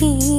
की